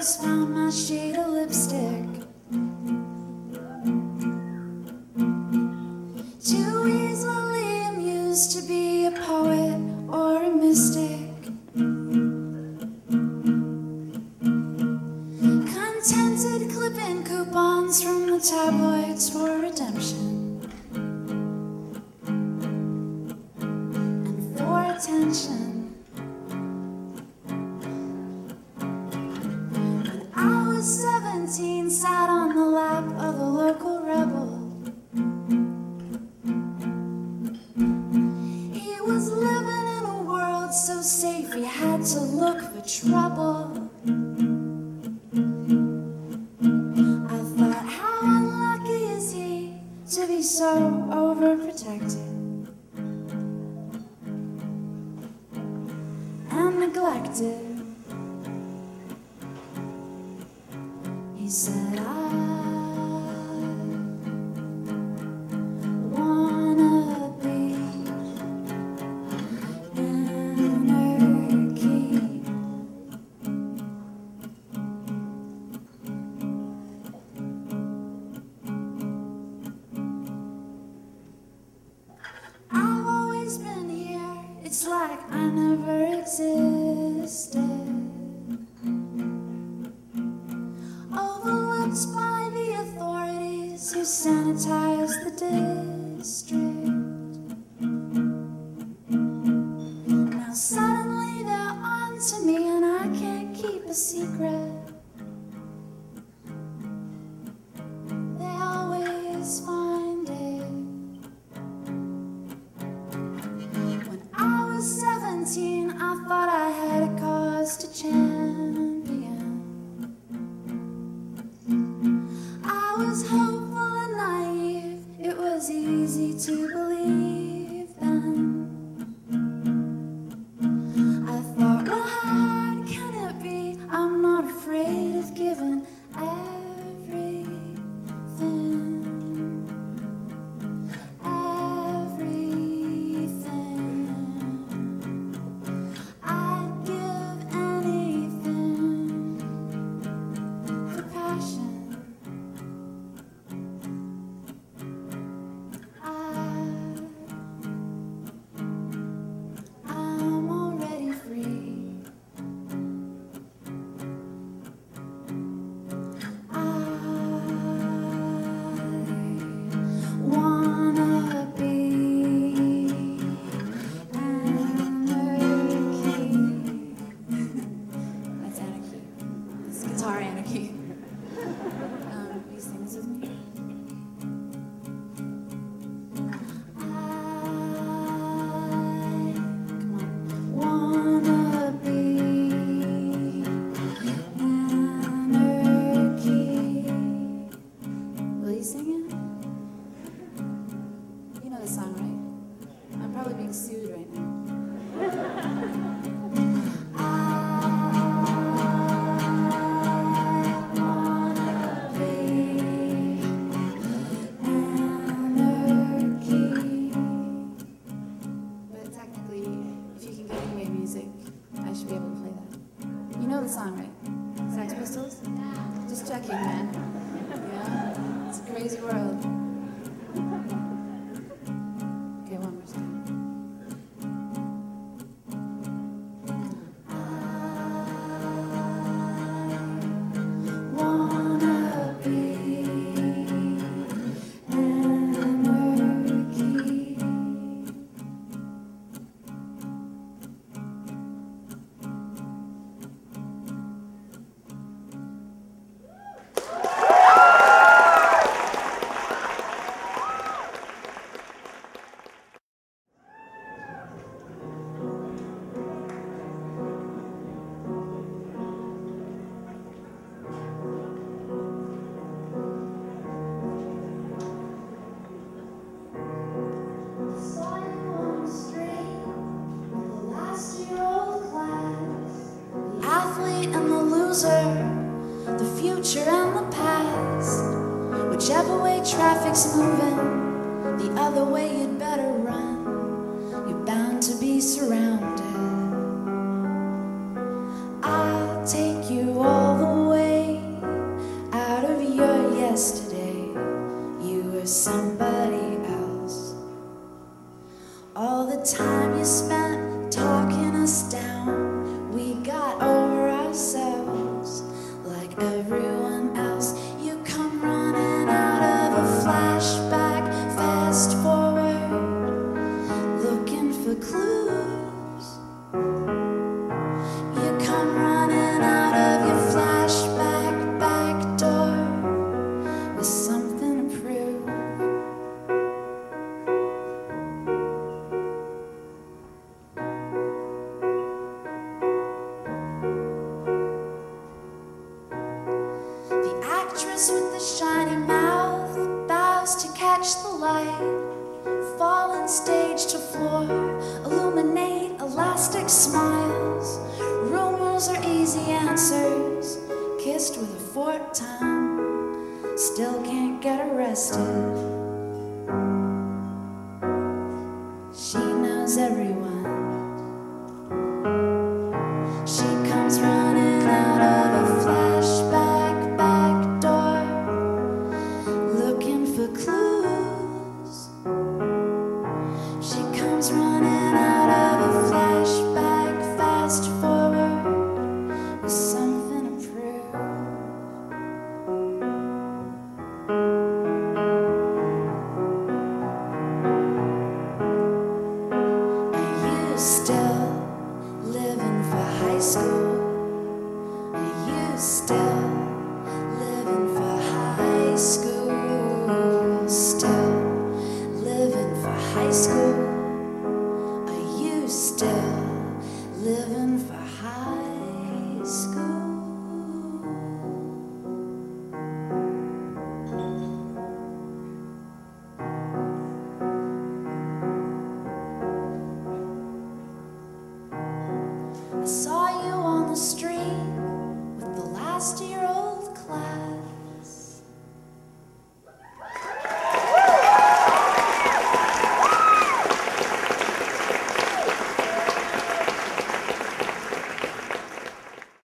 just found my shade of lipstick. Too easily amused to be a poet or a mystic. Contented clipping coupons from the tabloids for redemption. Was 17, sat on the lap of a local rebel. He was living in a world so safe he had to look for trouble. I thought, how unlucky is he to be so overprotected and neglected? It's like I never existed. Sanitize the district. Now suddenly they're on to me song, right? I'm probably being sued right now. way traffic's moving, the other way you'd better run. You're bound to be surrounded. I'll take you all the way out of your yesterday. You were somebody. shiny mouth bows to catch the light. Fallen stage to floor, illuminate elastic smiles. Rumors are easy answers, kissed with a forked tongue. Still can't get arrested. Are trust you.